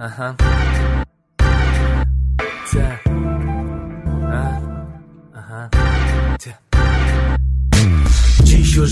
Аха. За.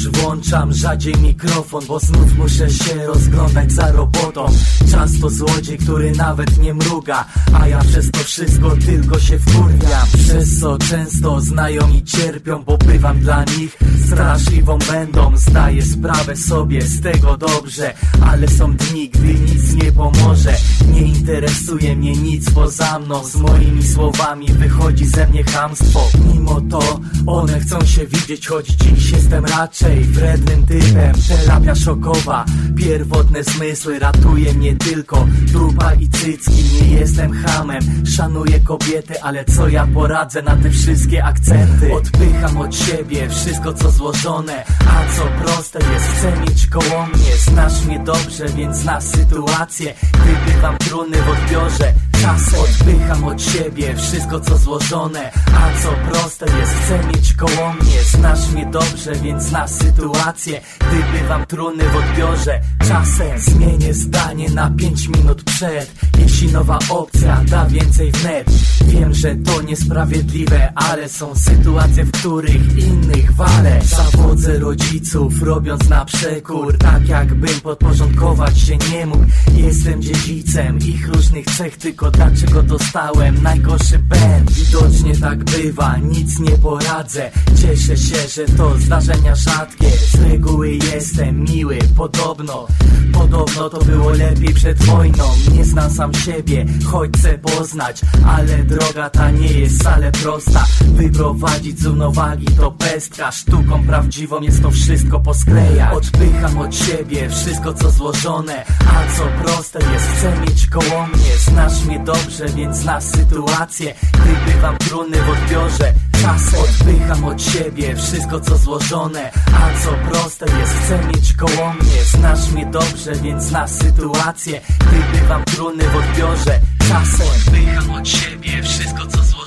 Włączam rzadziej mikrofon, bo znów muszę się rozglądać za robotą. Czas to złodziej, który nawet nie mruga A ja przez to wszystko tylko się wkurwiam. Przez co często znajomi cierpią, bo bywam dla nich straszliwą będą. Zdaję sprawę sobie z tego dobrze Ale są dni, gdy nic nie pomoże. Nie interesuje mnie nic poza mną Z moimi słowami wychodzi ze mnie chamstwo. Mimo to one chcą się widzieć, choć dziś jestem raczej wrednym typem Terapia szokowa, pierwotne zmysły Ratuje mnie tylko. Trupa i cycki Nie jestem hamem, szanuję kobiety Ale co ja poradzę na te wszystkie akcenty? Odpycham od siebie wszystko co złożone. A co proste jest, chcę mieć koło mnie. Znasz mnie dobrze, więc znasz sytuację. Gdy bywam trudny w odbiorze Czasem odpycham od siebie wszystko co złożone A co proste jest, chcę mieć koło mnie Znasz mnie dobrze, więc znasz sytuację. Gdy bywam trudny w odbiorze Czasem zmienię zdanie na 5 minut przed Jeśli nowa opcja da więcej wnet Wiem, że to niesprawiedliwe, ale są sytuacje, w których innych walę Zawodzę rodziców, robiąc na przekór Tak jakbym podporządkować się nie mógł. Jestem dziedzicem ich różnych cech Tylko dlaczego dostałem najgorszy band Widocznie tak bywa, nic nie poradzę. Cieszę się, że to zdarzenia rzadkie. Z reguły jestem miły, podobno Podobno to było lepiej przed wojną. Nie znam sam siebie, choć chcę poznać Ale droga ta nie jest wcale prosta. Wyprowadzić z równowagi to pestka Sztuką prawdziwą jest to wszystko posklejać. Odpycham od siebie wszystko co złożone A co proste jest, chcę mieć koło mnie Znasz mnie dobrze, więc znasz sytuację. Gdy bywam trudny w odbiorze Czasem. Odpycham od siebie wszystko co złożone A co proste jest, chcę mieć koło mnie Znasz mnie dobrze, więc znasz sytuację. Gdy bywam trudny w odbiorze Czasem odpycham od siebie wszystko co złożone